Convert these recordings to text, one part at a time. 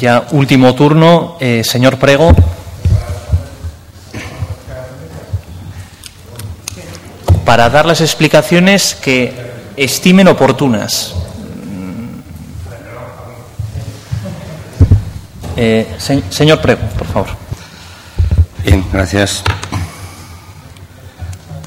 ya último turno. Eh, señor Prego. Para dar las explicaciones que estimen oportunas. Eh, señor Prego, por favor. Bien, gracias.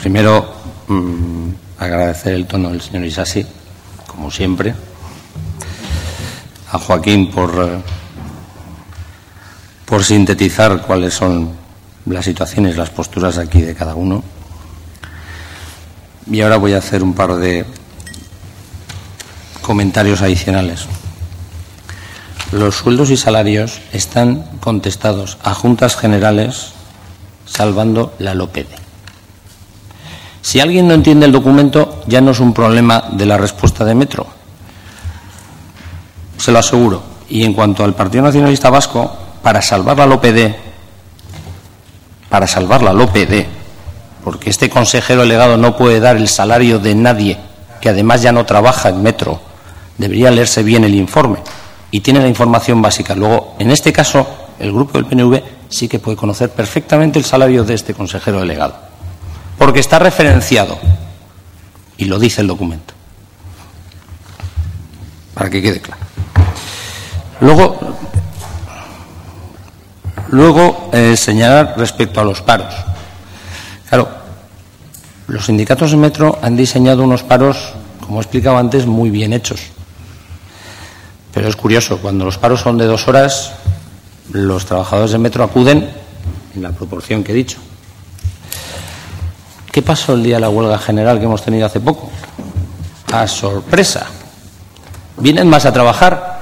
Primero, mm, agradecer el tono del señor Isasi, como siempre a Joaquín por, eh, por sintetizar cuáles son las situaciones, las posturas aquí de cada uno. Y ahora voy a hacer un par de comentarios adicionales. Los sueldos y salarios están contestados a juntas generales salvando la LOPED. Si alguien no entiende el documento, ya no es un problema de la respuesta de Metro, se lo aseguro. Y en cuanto al Partido Nacionalista Vasco, para salvar la LOPD, para salvar la LOPD, porque este consejero delegado no puede dar el salario de nadie, que además ya no trabaja en metro, debería leerse bien el informe y tiene la información básica. Luego, en este caso, el grupo del PNV sí que puede conocer perfectamente el salario de este consejero delegado, porque está referenciado y lo dice el documento. Para que quede claro. Luego, luego eh, señalar respecto a los paros. Claro, los sindicatos de metro han diseñado unos paros, como he explicado antes, muy bien hechos. Pero es curioso, cuando los paros son de dos horas, los trabajadores de metro acuden en la proporción que he dicho. ¿Qué pasó el día de la huelga general que hemos tenido hace poco? A sorpresa. Vienen más a trabajar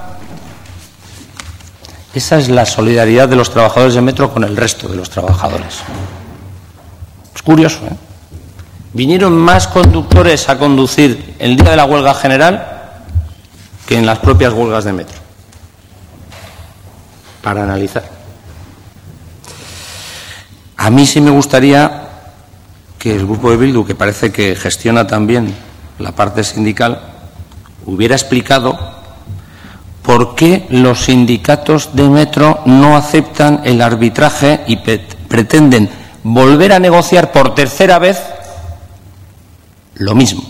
esa es la solidaridad de los trabajadores de metro con el resto de los trabajadores. Es curioso, ¿eh? Vinieron más conductores a conducir el día de la huelga general que en las propias huelgas de metro. Para analizar. A mí sí me gustaría que el grupo de Bildu, que parece que gestiona también la parte sindical, hubiera explicado ¿por qué los sindicatos de metro no aceptan el arbitraje y pretenden volver a negociar por tercera vez lo mismo?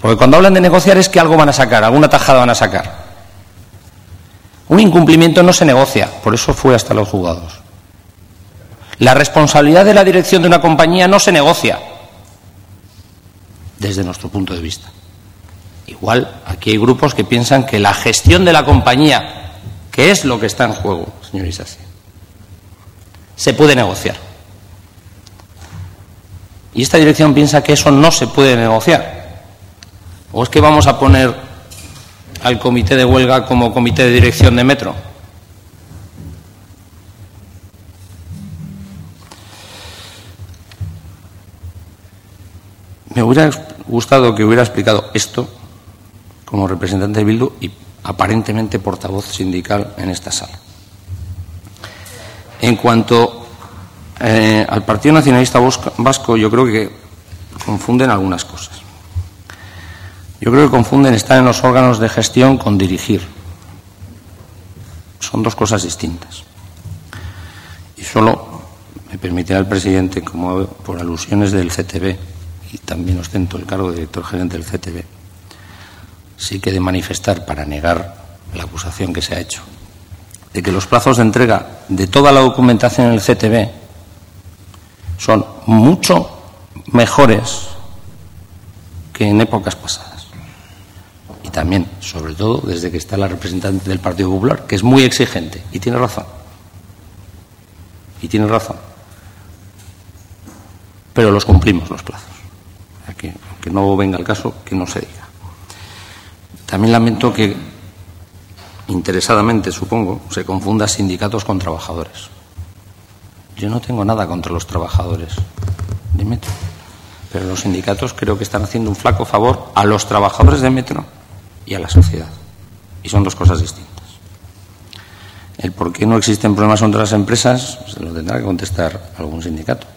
Porque cuando hablan de negociar es que algo van a sacar, alguna tajada van a sacar. Un incumplimiento no se negocia, por eso fue hasta los juzgados. La responsabilidad de la dirección de una compañía no se negocia, desde nuestro punto de vista. Igual aquí hay grupos que piensan que la gestión de la compañía, que es lo que está en juego, señor Isasi, se puede negociar. Y esta dirección piensa que eso no se puede negociar. ¿O es que vamos a poner al comité de huelga como comité de dirección de metro? Me hubiera gustado que hubiera explicado esto como representante de Bildu y aparentemente portavoz sindical en esta sala. En cuanto eh, al Partido Nacionalista Vasco, yo creo que confunden algunas cosas. Yo creo que confunden estar en los órganos de gestión con dirigir. Son dos cosas distintas. Y solo me permitirá el presidente, como por alusiones del CTB, y también ostento el cargo de director gerente del CTB, sí que de manifestar para negar la acusación que se ha hecho de que los plazos de entrega de toda la documentación en el CTB son mucho mejores que en épocas pasadas. Y también, sobre todo, desde que está la representante del Partido Popular, que es muy exigente. Y tiene razón. Y tiene razón. Pero los cumplimos los plazos. Que, que no venga el caso, que no se diga. También lamento que, interesadamente supongo, se confunda sindicatos con trabajadores. Yo no tengo nada contra los trabajadores de Metro, pero los sindicatos creo que están haciendo un flaco favor a los trabajadores de Metro y a la sociedad. Y son dos cosas distintas. El por qué no existen problemas entre las empresas se lo tendrá que contestar algún sindicato.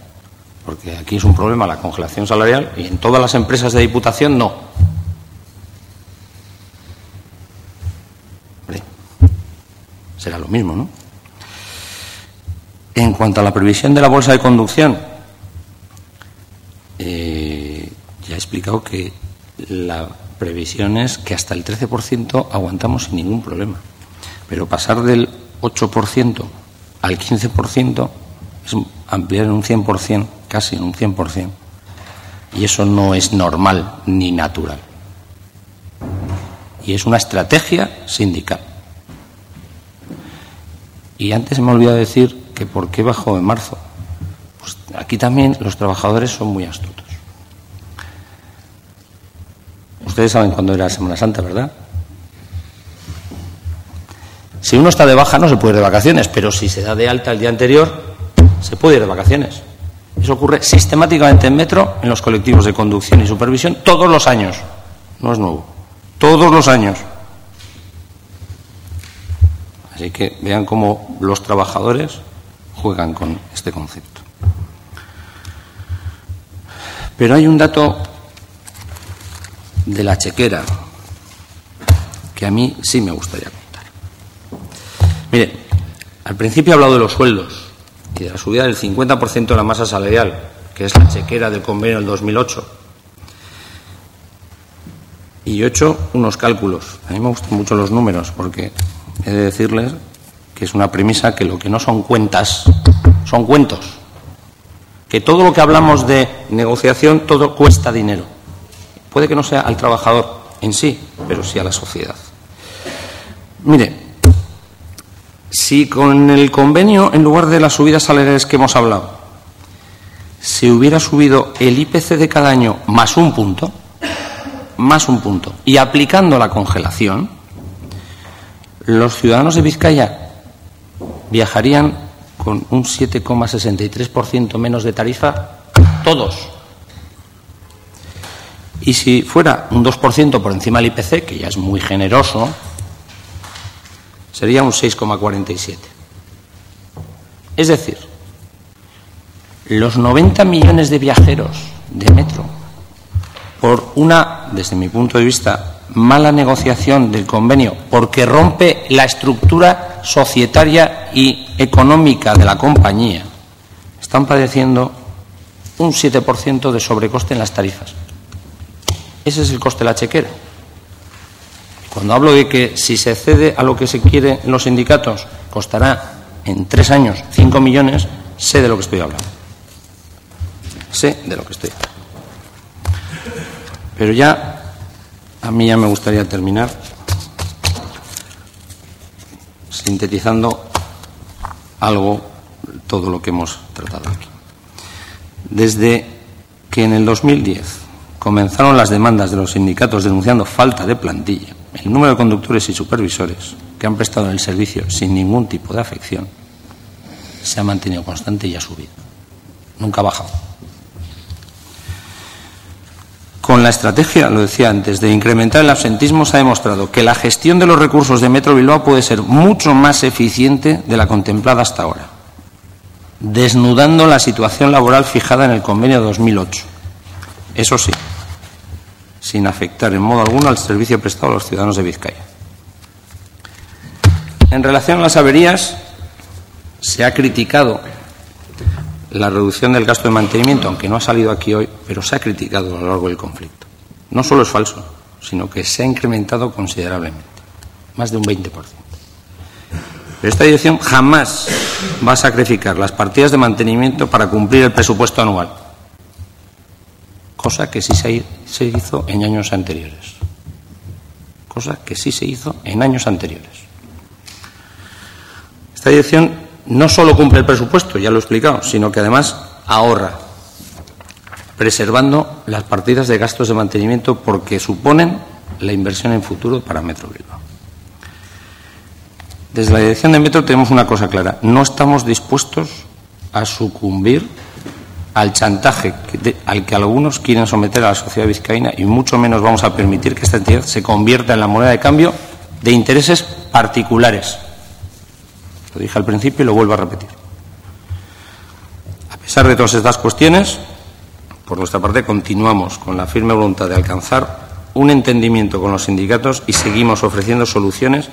Porque aquí es un problema la congelación salarial y en todas las empresas de diputación no. Será lo mismo, ¿no? En cuanto a la previsión de la bolsa de conducción, eh, ya he explicado que la previsión es que hasta el 13% aguantamos sin ningún problema. Pero pasar del 8% al 15% es ampliar en un 100%, casi en un 100%. Y eso no es normal ni natural. Y es una estrategia sindical. Y antes me olvidado decir que por qué bajó en marzo. Pues aquí también los trabajadores son muy astutos. Ustedes saben cuándo era Semana Santa, ¿verdad? Si uno está de baja no se puede ir de vacaciones, pero si se da de alta el día anterior, se puede ir de vacaciones. Eso ocurre sistemáticamente en metro, en los colectivos de conducción y supervisión, todos los años. No es nuevo. Todos los años. Así que vean cómo los trabajadores juegan con este concepto. Pero hay un dato de la chequera que a mí sí me gustaría contar. Miren, al principio he hablado de los sueldos y de la subida del 50% de la masa salarial, que es la chequera del convenio del 2008. Y yo he hecho unos cálculos. A mí me gustan mucho los números porque he de decirles que es una premisa que lo que no son cuentas son cuentos. Que todo lo que hablamos de negociación, todo cuesta dinero. Puede que no sea al trabajador en sí, pero sí a la sociedad. Mire, si con el convenio, en lugar de las subidas salariales que hemos hablado, se hubiera subido el IPC de cada año más un punto, más un punto, y aplicando la congelación, los ciudadanos de Vizcaya viajarían con un 7,63% menos de tarifa, todos. Y si fuera un 2% por encima del IPC, que ya es muy generoso, sería un 6,47. Es decir, los 90 millones de viajeros de metro, por una, desde mi punto de vista, mala negociación del convenio, porque rompe la estructura societaria y económica de la compañía, están padeciendo un 7% de sobrecoste en las tarifas. Ese es el coste de la chequera. Cuando hablo de que si se cede a lo que se quiere en los sindicatos, costará en tres años cinco millones, sé de lo que estoy hablando. Sé de lo que estoy hablando. Pero ya, a mí ya me gustaría terminar sintetizando algo, todo lo que hemos tratado aquí. Desde que en el 2010 comenzaron las demandas de los sindicatos denunciando falta de plantilla, el número de conductores y supervisores que han prestado el servicio sin ningún tipo de afección se ha mantenido constante y ha subido. Nunca ha bajado. Con la estrategia, lo decía antes, de incrementar el absentismo, se ha demostrado que la gestión de los recursos de Metro Bilbao puede ser mucho más eficiente de la contemplada hasta ahora, desnudando la situación laboral fijada en el convenio 2008. Eso sí, sin afectar en modo alguno al servicio prestado a los ciudadanos de Vizcaya. En relación a las averías, se ha criticado la reducción del gasto de mantenimiento, aunque no ha salido aquí hoy, pero se ha criticado a lo largo del conflicto. No solo es falso, sino que se ha incrementado considerablemente, más de un 20%. Pero esta dirección jamás va a sacrificar las partidas de mantenimiento para cumplir el presupuesto anual cosa que sí se hizo en años anteriores. Cosa que sí se hizo en años anteriores. Esta dirección no solo cumple el presupuesto, ya lo he explicado, sino que además ahorra, preservando las partidas de gastos de mantenimiento porque suponen la inversión en futuro para Metro Bilbao. Desde la dirección de Metro tenemos una cosa clara, no estamos dispuestos a sucumbir al chantaje al que algunos quieren someter a la sociedad vizcaína y mucho menos vamos a permitir que esta entidad se convierta en la moneda de cambio de intereses particulares. Lo dije al principio y lo vuelvo a repetir. A pesar de todas estas cuestiones, por nuestra parte continuamos con la firme voluntad de alcanzar un entendimiento con los sindicatos y seguimos ofreciendo soluciones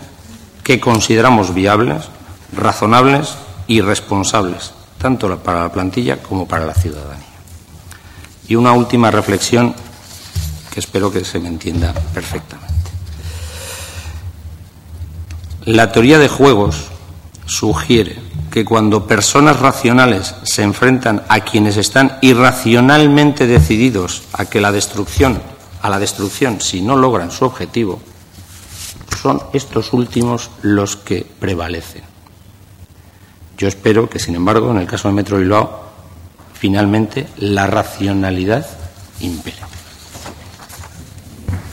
que consideramos viables, razonables y responsables, tanto para la plantilla como para la ciudadanía. Y una última reflexión que espero que se me entienda perfectamente. La teoría de juegos sugiere que cuando personas racionales se enfrentan a quienes están irracionalmente decididos a que la destrucción, a la destrucción si no logran su objetivo, son estos últimos los que prevalecen. Yo espero que, sin embargo, en el caso de Metro Bilbao, finalmente la racionalidad impere.